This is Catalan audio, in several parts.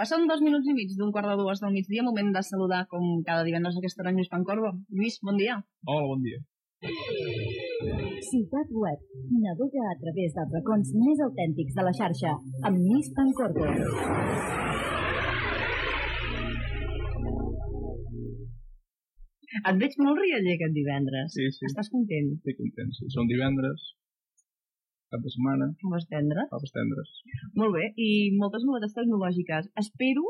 Passen dos minuts i mig d'un quart de dues del migdia, moment de saludar com cada divendres a aquesta hora Lluís Pancorbo. Lluís, bon dia. Hola, bon dia. Ciutat Web. Navega a través dels racons més autèntics de la xarxa amb Lluís Pancorbo. Et veig molt rialler aquest divendres. Sí, sí. Estàs content? Estic content, sí. Són divendres, cap de setmana, Com vas tendre? faves tendres. Molt bé, i moltes novetats tecnològiques. Espero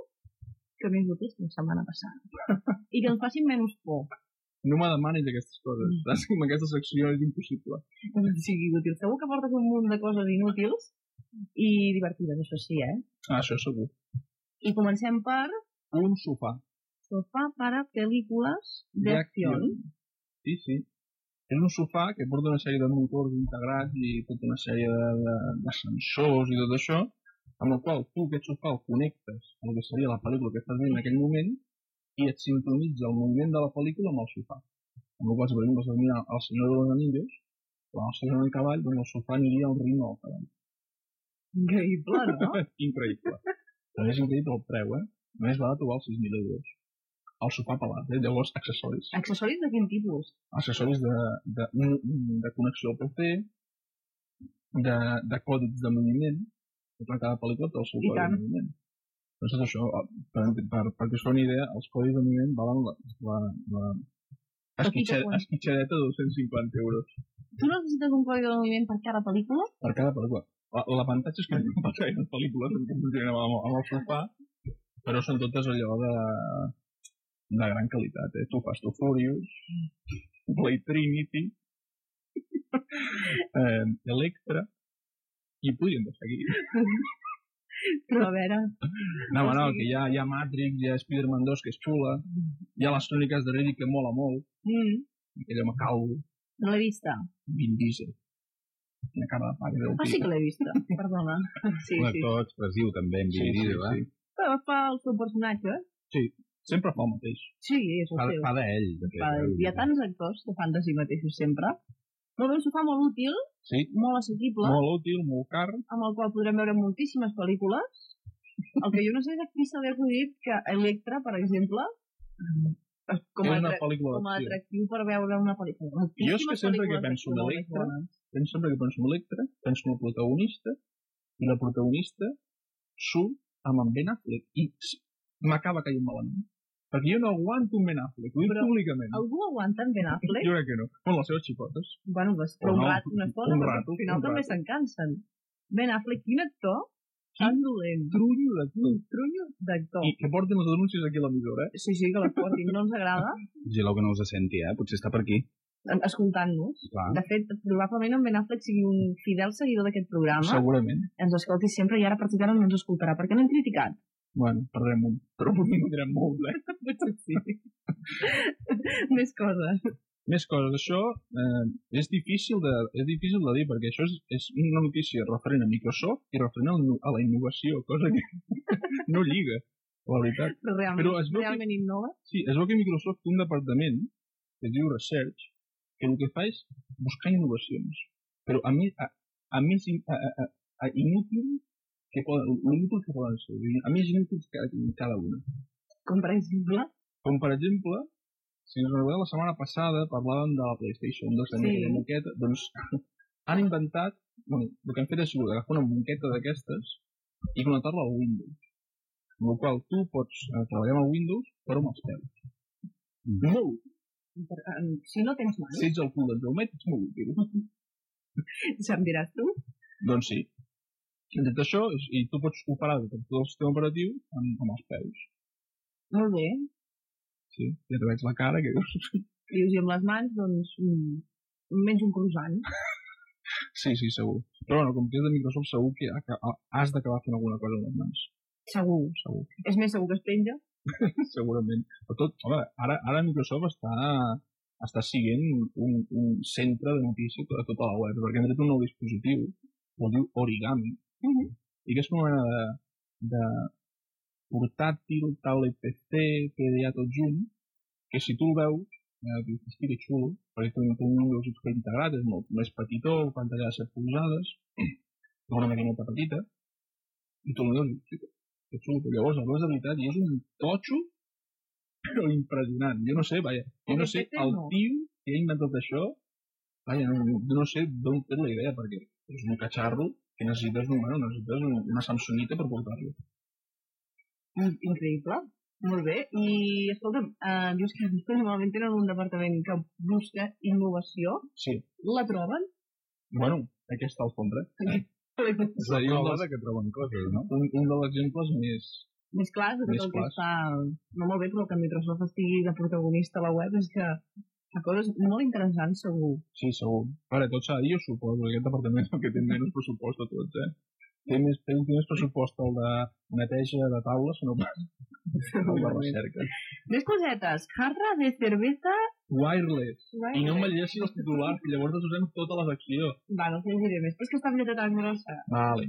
que més que la setmana passada. I que ens facin menys por. No me demanis aquestes coses. Saps que amb aquesta secció és impossible. Que sigui útil. Segur que portes un munt de coses inútils i divertides, això sí, eh? Ah, això segur. I comencem per Un sofà. sofà para pel·lícules de acció. Sí, sí. És un sofà que porta una sèrie de motors integrats i tota una sèrie de, de, de sensors i tot això, amb el qual tu aquest sofà el connectes al que seria la pel·lícula que estàs veient en aquell moment i et sintonitza el moviment de la pel·lícula amb el sofà. Amb el qual, si per exemple mirant El Senyor de los Anillos, quan estàs en el cavall, doncs el sofà aniria al ritme del cavall. Increïble, no? increïble. També és increïble el preu, eh? Només va trobar els 6.000 euros. El sofà pelat, eh? Llavors, accessoris. Accessoris de quin tipus? Accessoris de, de, de connexió al PC, de, de còdics de moviment, per cada pel·lícula té el seu codi de moviment. Doncs és això, per, per, perquè us fa una idea, els codis de moviment valen la, la, la esquitxer, quant? esquitxereta de 250 euros Tu necessites un codi de moviment per cada pel·lícula? per cada pel·lícula. La- L'avantatge és que no pot gaire pel·lícules en comparació amb, amb el sofà, però són totes allò de, de gran qualitat. Eh? Tu Fast to Furious, Blade Trinity, eh, Electra, i podríem de seguir. Però a veure... No, home, no, sigui- que hi ha, hi ha Matrix, hi ha Spider-Man 2, que és xula, hi ha les cròniques de Riddick, que mola molt, Mm, aquella amb calvo, no l'he vista. Vin Diesel. Una cara de pare Ah, sí que l'he vista. Perdona. Sí, Un sí. actor expressiu també, en Sí, Vin sí, Diesel, sí. eh? Però fa el seu personatge. Sí, sempre fa el mateix. Sí, és el Fa, seu. fa d'ell. Fa, hi ha tants actors que fan de si mateixos sempre. Molt bé, un sofà molt útil, Sí, molt assequible, molt útil, molt car, amb el qual podrem veure moltíssimes pel·lícules. El que jo no sé és a qui se li ha acudit que Electra, per exemple, com a, una pel·lícula com a atractiu per veure una pel·lícula. Jo és que sempre que penso en Electra, penso sempre que penso en Electra, penso en el protagonista, i la protagonista surt amb en Ben Affleck, i m'acaba caient malament. Perquè jo no aguanto un Ben Affleck, ho dic Però públicament. Algú aguanta en Ben Affleck? Jo crec que no. Bueno, les seves xicotes. Bueno, pues, però un no, rato, una estona, un rato, al final un també se'n cansen. Ben Affleck, quin actor? Tan dolent. Trullo. Un trullo d'actor. I que porten les denúncies aquí a l'emissora, eh? Sí, sí, que les portin. No ens agrada Vigileu que no us senti, eh? Potser està per aquí. escoltant-nos. De fet, probablement en Ben Affleck sigui un fidel seguidor d'aquest programa. Segurament. Ens escolti sempre i ara a partir d'ara no ens escoltarà perquè no hem criticat. Bueno, perdrem un. Però direm molt? Potser sí. Més coses. Més coses, això eh, és, difícil de, és difícil de dir perquè això és, és una notícia referent a Microsoft i referent a la innovació, cosa que no lliga, la veritat. Però realment, Però es veu que- realment innova. Sí, es veu que Microsoft té un departament que es diu Research que el que fa és buscar innovacions, però a, mi, a, a més in- a, a, a, a inútil que poden, inútil que poden ser, vull dir, a més inútils que cada una. Com per exemple, Com per exemple, si us recordeu, la setmana passada parlàvem de la PlayStation 2 també, Sí. sí. moqueta, doncs han inventat, bueno, el que han fet ha sigut agafar una moqueta d'aquestes i connectar-la al Windows. Amb la qual tu pots eh, treballar amb el Windows però amb els peus. Molt útil. per, eh, si no tens mans, Si ets el cul del teu met, ets molt útil. ja em diràs tu. doncs sí. Dit això, i tu pots operar tot el sistema operatiu amb, amb els peus. Molt bé. Sí, ja te veig la cara que dius... Dius, i amb les mans, doncs, mm, menys un croissant. Sí, sí, segur. Però bueno, com que és de Microsoft, segur que ha- ha- has d'acabar fent alguna cosa amb les mans. Segur. Segur. És més segur que es penja. Segurament. Però tot, home, ara, ara Microsoft està, està siguent un, un centre de notícies de tota la web, perquè han tret un nou dispositiu, que diu Origami, Uh -huh. i que és com una mena de, de portàtil, tablet PC, PDA tot junt, que si tu el veus, eh, dius, hosti, que xulo, perquè té un, té un Windows XP integrat, és molt més petitó, pantalla de 7 polzades, té una maquineta petita, i tu el veus i dius, que xulo, però llavors el veus de veritat i és un totxo però impressionant. Jo no sé, vaja, jo no sé, el no. tio que ha inventat això, vaja, no, no sé d'on té la idea, perquè és un catxarro que necessites, bueno, necessites un- una Samsonita per portar-lo. In- Increïble. Molt bé. I, escolta'm, uh, dius que vostès normalment tenen un departament que busca innovació. Sí, La troben? bueno, aquesta alfombra. Seria un prova dels, de que troben coses, no? un, un dels exemples més... Més clars de tot Més el que clars. es fa... No molt bé, però que Microsoft estigui de protagonista a la web és que fa coses molt interessants, segur. Sí, segur. Ara, tot s'ha de dir, jo suposo, aquest departament és el que té menys pressupost de tots, eh? Té més, té, més pressupost el de neteja de taules, no pas el de recerca. Més cosetes. Jarra de cerveza... Wireless. I no em llegeixi els titulars, que llavors ens usem tota la secció. Va, no sé diré més. Però és que està lletra tan grossa. Vale.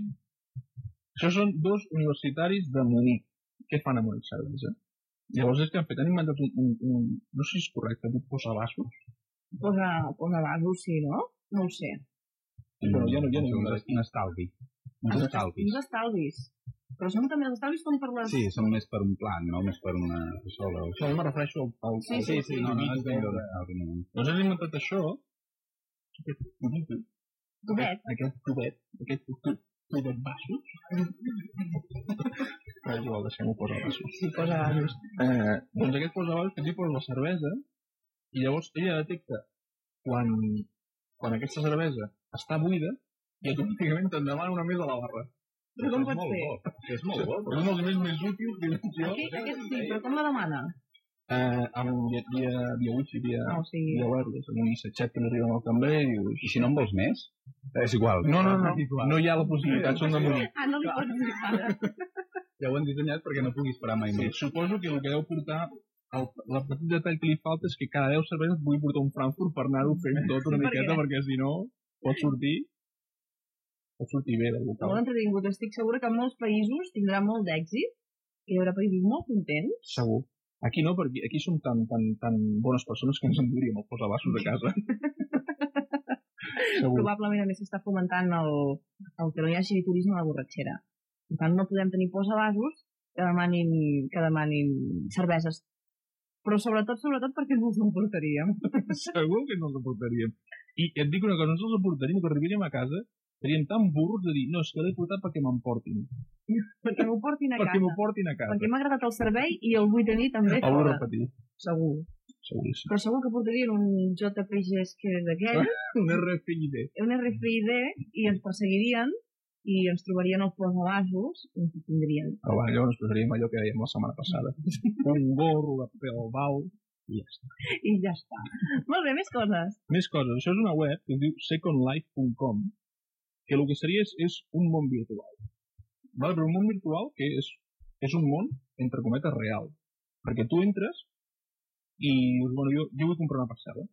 Això són dos universitaris de Munic. Què fan a Munic, saps? Eh? Llavors és que han fet, han inventat un, un, un no sé si és correcte, un posabassos. Posa, posa vasos, sí, no? No ho sé. Però ja no, ja no, un, no, un estalvi. Un estalvi. Uns estalvis. Però són també els estalvis com per les... Sí, són més per un plan, no més per una sola. o Això me refereixo al... al Sí, sí, sí, No, no, no, de- no, no, no. Doncs han inventat això, aquest Tubet. aquest tubet, aquest tu- tubet baixos. Ah, és igual, deixem-ho posar baixos. Sí, posa vasos. Eh, doncs aquest posavasos que t'hi posa la cervesa i llavors ella detecta quan, quan aquesta cervesa està buida i automàticament te'n demana una més a la barra. Però com és pot molt ser? bo. És molt bo. És un dels més útils que jo. Aquest, aquest sí, però com la demana? Eh, amb via, via, via wifi, via, Ah, o sigui... via wireless, amb un missatget que li arriba al cambrer i dius... I si no en vols més? És igual. No, no, no, Igual. no hi ha la possibilitat, són de morir. Ah, no li pots dir ara. Ja ho han dissenyat perquè no puguis parar mai Sí, més. suposo que el que deu portar el, la petit detall que li falta és que cada 10 cerveses vull portar un Frankfurt per anar-ho fent tot una Per miqueta què? perquè si no pot sortir pot sortir bé del Molt local. entretingut. Estic segura que en molts països tindrà molt d'èxit i hi haurà països molt contents. Segur. Aquí no, perquè aquí som tan, tan, tan bones persones que ens enduríem el posabassos a casa. Segur. Probablement a més s'està fomentant el, el que no hi hagi turisme a la borratxera. Per tant, no podem tenir posavasos que demanin, que demanin cerveses. Però sobretot, sobretot perquè no els emportaríem. Segur que no els aportaríem. I et dic una cosa, no els aportaríem, que arribaríem a casa, seríem tan burros de dir, no, és que l'he portat perquè m'emportin. perquè m'ho portin a Perquè casa. m'ho portin a casa. Perquè m'ha agradat el servei i el vull tenir també El vull fora. repetir, Segur. seguríssim. Però segur que portarien un JPG que d'aquell, Un RFID. un RFID, i ens perseguirien i ens trobarien els posavasos i ens tindrien. Però bueno, llavors ens posaríem allò que dèiem la setmana passada. un gorro de paper al bal i ja està. I ja està. Molt bé, més coses. Més coses. Això és una web que es diu secondlife.com que el que seria és, és un món virtual. Vale? Però un món virtual que és, és un món, entre cometes, real. Perquè tu entres i dius, bueno, jo, jo vull comprar una parcel·la.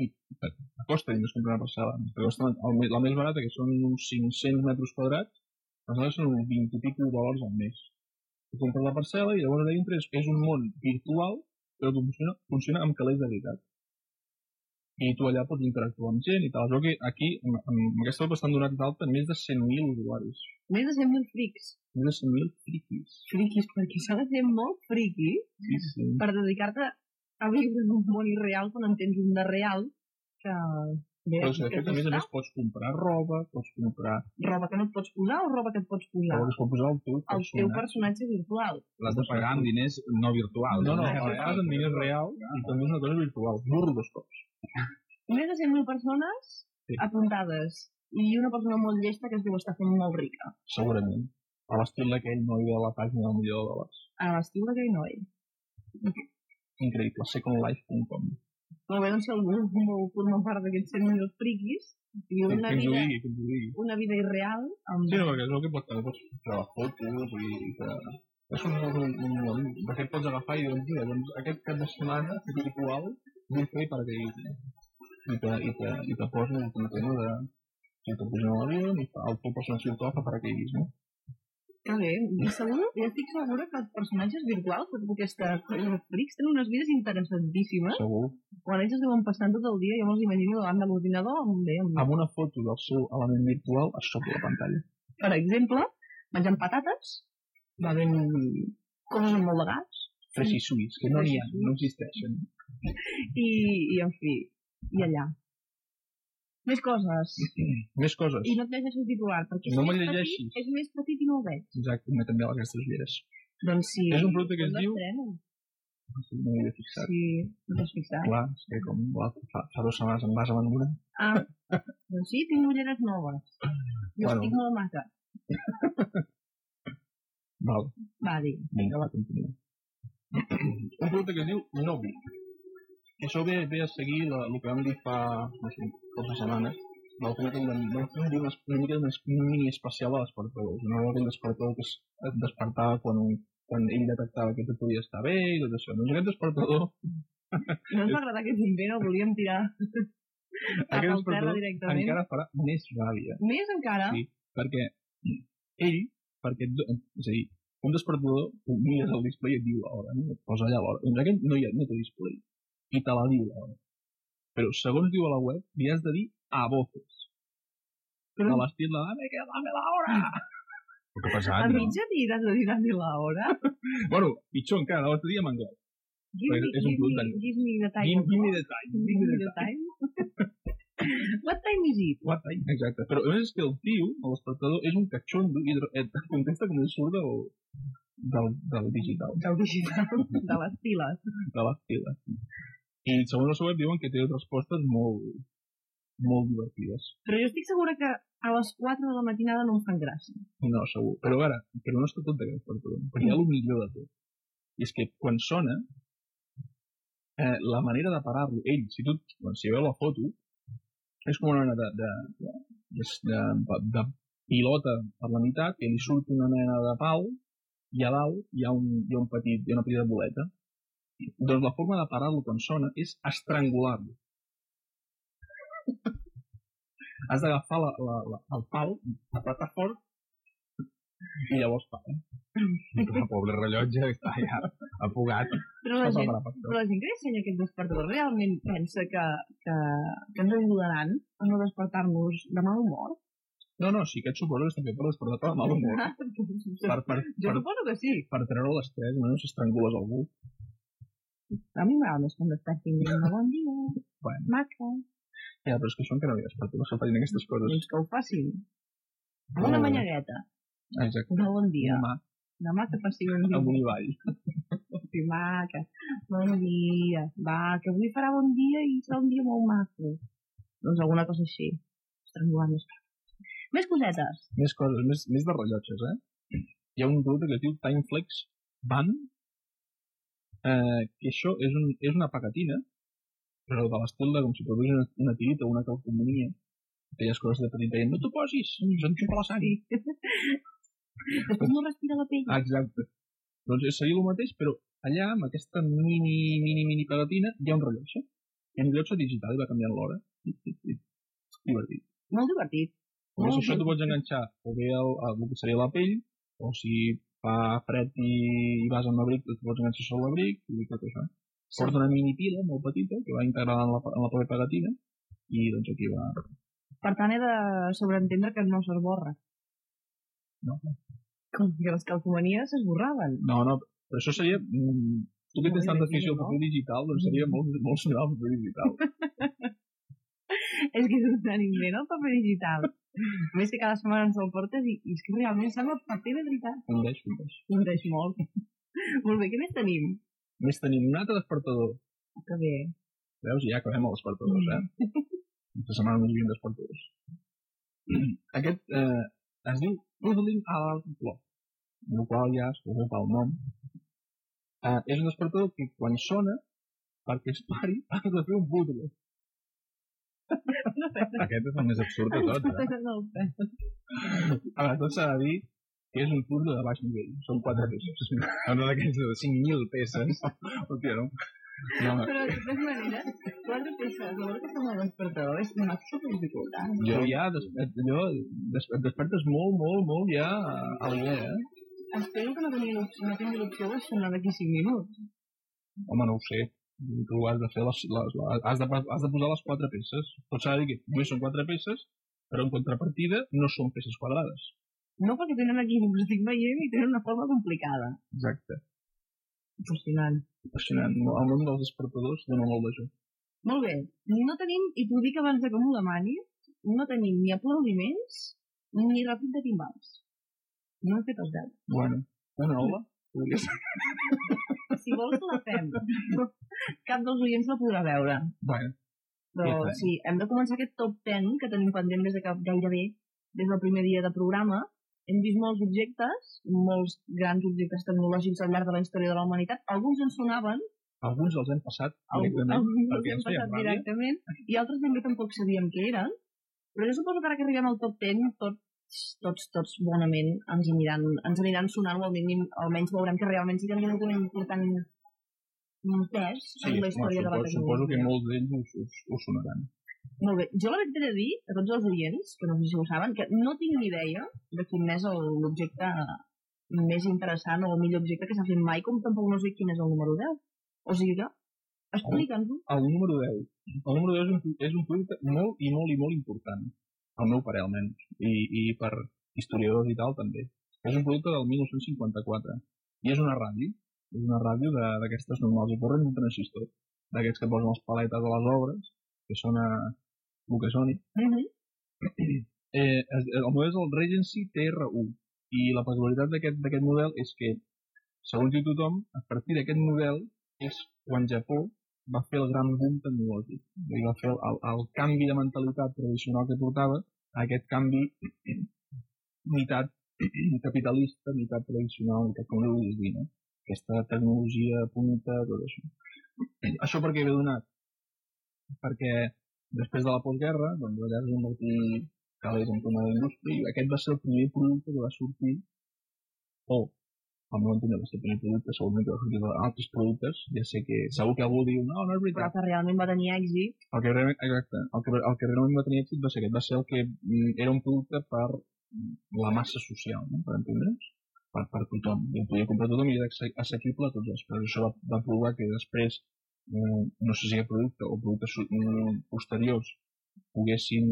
I et costa diners comprar una parcel·la. Te costa la més barata, que són uns 500 metres quadrats, aleshores són uns 20 i pico dòlars al mes. Tu compres la parcel·la i llavors dintre és, és un món virtual, però que funciona, funciona amb calés de veritat. I tu allà pots interactuar amb gent i tal. Veu que aquí, en, en aquesta web estan donats d'alta més de 100.000 usuaris. Més de 100.000 frics. Més de 100.000 friquis. Friquis, perquè s'ha de ser molt friqui Sí, sí. per dedicar-te a viure en un món irreal quan en tens un de real que... Bé, Però de que fet, a més a més, pots comprar roba, pots comprar... roba que no et pots posar o roba que et pots posar? Roba que es pot posar al teu El teu personatge. personatge virtual. L'has de pagar amb diners no virtuals. No, no, Ah, a sí, vegades en diners real i també és una cosa virtual. Burro dos cops. Més de 100.000 persones Sí. apuntades i una persona molt llesta que es diu està fent molt rica. Segurament. A l'estil d'aquell noi de la pàgina del milió de dòlars. A l'estiu d'aquell noi. Increïble. Secondlife.com Molt bé, doncs si algú vol formar part d'aquests 100.000 friquis i Que una ho vida, digui, que digui. una vida irreal amb... Sí, no, perquè és el que fer. Pots treure fotos i... Que... És un, un, un, un, de fet pots agafar i doncs, mira, doncs aquest cap de setmana virtual vull fer paracaidisme. I te, i te, i te posa un tema de... Si te a l'avió i el teu personatge virtual fa paracaidisme. Que bé, i segur, ja estic segura que els personatges virtuals, tota aquesta frics, tenen unes vides interessantíssimes. Segur. Quan ells es deuen passant tot el dia, jo me'ls imagino davant de l'ordinador amb, bé, amb, Amb una foto del seu element virtual a sota la pantalla. per exemple, menjant patates va ben... coses molt de gas, Freshy Suís, que no n'hi ha, no existeixen. i, i en fi, i allà. Més coses. Més coses. I no et llegeixo el titular, perquè és, No me'l més llegeixis. petit, és més petit i no el veig. Exacte, m'he també aquestes ulleres. Doncs sí. És un producte que es diu-? Sí, no m'hi he fixat. Sí, no t'has fixat. Clar, és que com va, fa, fa dues setmanes em vas abandonar. Ah, doncs sí, tinc ulleres noves. Jo Bueno. estic molt maca. Val, Va, dir. vinga, va, continua. un producte que es diu Novi. Que això ve, ve a seguir la, el que vam dir fa, no sé, força setmanes, que vam dir una, una, una mica més mini especial a despertadors. No aquell despertador que es et despertava quan, un, quan ell detectava que tot podia estar bé i tot això. Doncs aquest despertador, No ens va agradar aquest invent, el volíem tirar aquest despertador encara farà més ràbia. Més encara? Sí. perquè ell, perquè, és a dir, un despertador, tu mires el display i et diu l'hora, no? et posa allà l'hora. Doncs aquest no, hi ha, no té display, i te la diu l'hora. Però segons diu a la web, li has de dir a voces. Però- De l'estil de, dame que dame la hora! Que A pesat, no? mitja nit has de dir dame la hora? bueno, pitjor encara, l'altre dia en anglès. Give me, És- és un give me, give me the time. Give, give me the time, give me Give me the time. What time is it? What time? Exacte. Però a més és que el tio, el despertador, és un catxondo i et, et contesta com si surt del, del, del digital. Del digital, de les piles. de les piles. I segons la seva web diuen que té respostes molt, molt divertides. Però jo estic segura que a les 4 de la matinada no em fan gràcia. No, segur. Però a veure, però no està tot d'aquest per tot. Perquè hi ha el millor de tot. I és que quan sona, eh, la manera de parar-lo, ell, si tu, bueno, si veu la foto, és com una mena de, de, de, de, de, de pilota per la meitat, que li surt una mena de pal, i a dalt hi ha, un, hi ha, un petit, hi ha una petita boleta. Doncs la forma de parar-lo quan sona és estrangular-lo. Has d'agafar la, la, la, el pal, apretar fort, i llavors para. El pobre rellotge està ja afogat. Però la gent, per però la gent que dissenya aquest despertador realment pensa que, que, que ens ajudaran a no despertar-nos de mal humor? No, no, sí, aquest suposo que està fet per despertar de mal humor. Per, per, jo per, suposo que sí. per treure l'estrès, no? Si estrangules algú. A mi m'agrada més quan i dient bon dia, Bueno, maca. ja, però és que això encara no hi despertat, no se facin aquestes coses. Doncs que ho facin. Amb una manyagueta. Exacte. De bon dia. Demà, Demà que passi un dia. amb un ivall. Sí, maca. Bon dia. Va, que avui farà bon dia i serà un dia molt maco. Doncs alguna cosa així. Estrangulant les cames. Més cosetes. Més coses, més, més de rellotges, eh? Hi ha un producte que es diu Timeflex Band, eh, que això és, un, és una pegatina, però de l'estil de com si produís una, una tirita o una calcomania, aquelles coses de petit deien, no t'ho posis, se'n xupa la sang. Després no respira la pell. Ah, exacte. Doncs seria el mateix, però allà, amb aquesta mini, mini, mini pegatina, hi ha un rellotge. Hi ha un rellotge digital i va canviant l'hora. Divertit. Molt divertit. Llavors, Molt això t'ho pots enganxar o bé al, al, el que seria la pell, o si fa fred i, i vas amb l'abric, t'ho pots enganxar sobre l'abric i tot això. Porta una mini pila molt petita que va integrada en la, en la pròpia pegatina i doncs aquí va... Per tant, he de sobreentendre que no s'esborra. No, Com que les calcomanies s'esborraven. no, no però això seria... Mm, tu que tens tanta afició al paper digital, doncs seria molt, molt similar al paper digital. És que és un invent, el paper digital. A més que cada setmana ens el portes i, i és que realment sembla paper de veritat. Fundeix, fundeix. Fundeix molt. molt bé, què més tenim? Més tenim un altre despertador. Que bé. Veus? Ja acabem els despertadors, eh? Aquesta setmana no hi havia despertadors. Aquest eh, es diu Puzzling Alarm Clock, el qual ja es posa pel nom. Eh, és un despertador que quan sona, perquè es pari, has de fer un puzzle. Aquest és el més absurd de tot, eh? No ho sé. A veure, tot s'ha de dir que és un puzzle de baix nivell. Són quatre peces. Una d'aquells de 5.000 peces. Hòstia, no? No, Però de totes maneres, quatre peces, a veure que som el despertador és una superdificultat. jo ja, des, allò, des, et despertes molt, molt, molt ja a la idea, eh? Espero que no tingui l'opció, no tingui l'opció de sonar d'aquí 5 minuts. Home, no ho sé. Tu has de fer les, les, les has, de, has de posar les quatre peces. Pots saber que avui són quatre peces, però en contrapartida no són peces quadrades. No perquè tenen aquí, ho estic veient i tenen una forma complicada. Exacte. Fascinant. Apassionant. El món dels despertadors dona molt de joc. Molt bé. No tenim, i t'ho dic abans de que m'ho demanis, no tenim ni aplaudiments ni ràpid de timbals. No hem fet els deures. Bueno, una ola podria ser. Si vols la fem. Cap dels oients la podrà veure. Bueno, Però Ja sí, hem de començar aquest top 10 que tenim pendent des de que gairebé des del primer dia de programa. Hem vist molts objectes, molts grans objectes tecnològics al llarg de la història de la humanitat. Alguns ens sonaven, alguns els hem passat directament alguns els perquè hem ens feien ràbia. directament, i altres també tampoc sabíem què eren. Però jo suposo que ara que arribem al top 10, tots, tots, tots bonament ens aniran, ens aniran sonant, o almenys, almenys veurem que realment sí que tingut un important pes Sí, en la història de la suposo, suposo que tecnologia. molts d'ells us, us, us sonaran. Molt bé. Jo la veritat he de dir a tots els oients, que no sé si ho saben, que no tinc ni idea de quin és el- l'objecte més interessant o el millor objecte que s'ha fet mai, com tampoc no sé quin és el número 10. O sigui que, explica'ns-ho. El número 10. El número 10 és un, és un producte molt i molt i molt important, al meu parer almenys, i, i per historiadors i tal també. És un producte del 1954 i és una ràdio, és una ràdio d'aquestes normals i corrent un transistor, d'aquests que posen les paletes a les obres, que sona el que soni. Mhm. Eh, es- el model és el Regency TR1 i la peculiaritat d'aquest model és que, segons diu tothom, a partir d'aquest model és quan Japó va fer el gran boom tecnològic. Va fer el, el canvi de mentalitat tradicional que portava aquest canvi meitat capitalista, meitat tradicional, meitat com ho vulguis dir, no? Aquesta tecnologia punta, tot això. Això per què ve donat? Perquè després de la postguerra, doncs allà es va invertir calés en tema d'indústria aquest va ser el primer producte que va sortir o al meu entendre va ser el primer producte, segurament que va sortir d'altres productes, ja sé que segur que algú diu no, no és Però veritat. que realment va tenir èxit. El que, realment, exacte, el que, el que realment va tenir èxit va ser aquest, va ser el que era un producte per la massa social, no? per entendre'ns, per, per tothom. I el podia comprar tothom i era assequible a tots els preus. Això va, va provocar que després, eh, no sé si aquest producte o productes mm, posteriors poguessin,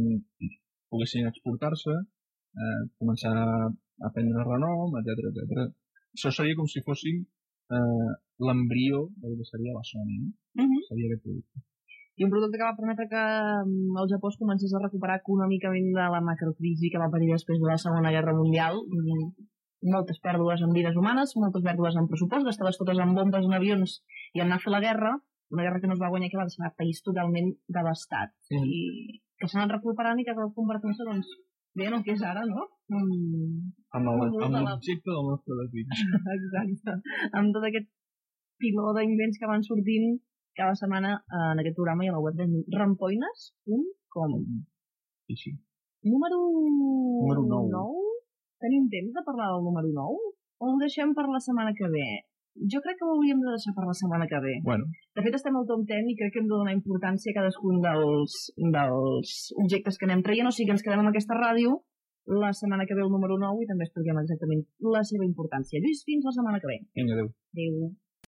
poguessin exportar-se, eh, començar a prendre renom, etc etc. Això seria com si fossin eh, l'embrió del que seria la Sony, no? Mhm. Seria aquest producte. I un producte que va permetre que mm, el Japó es comencés a recuperar econòmicament de la macrocrisi que va patir després de la Segona Guerra Mundial. Mm, Moltes pèrdues en vides humanes, moltes pèrdues en pressupost, gastades totes en bombes, en avions i en anar a fer la guerra, una guerra que no es va guanyar que va deixar el país totalment devastat. Mhm. I que s'ha anat recuperant i que va convertir-se, doncs, bé en el que és ara, no? Mm, Amb l'objecte del nostre desig. Exacte. Amb tot aquest piló d'invents que van sortint cada setmana en aquest programa i a la web de rampoines.com. Sí, sí. Número... Número nou. Tenim temps de parlar del número 9? O ho deixem per la setmana que ve? Jo crec que ho hauríem de deixar per la setmana que ve. Bueno, De fet, estem al top 10 i crec que hem de donar importància a cadascun dels, dels objectes que anem traient, o sigui que ens quedem amb aquesta ràdio la setmana que ve el número 9 i també expliquem exactament la seva importància. Lluís, fins la setmana que ve. vinga, adéu. Adéu.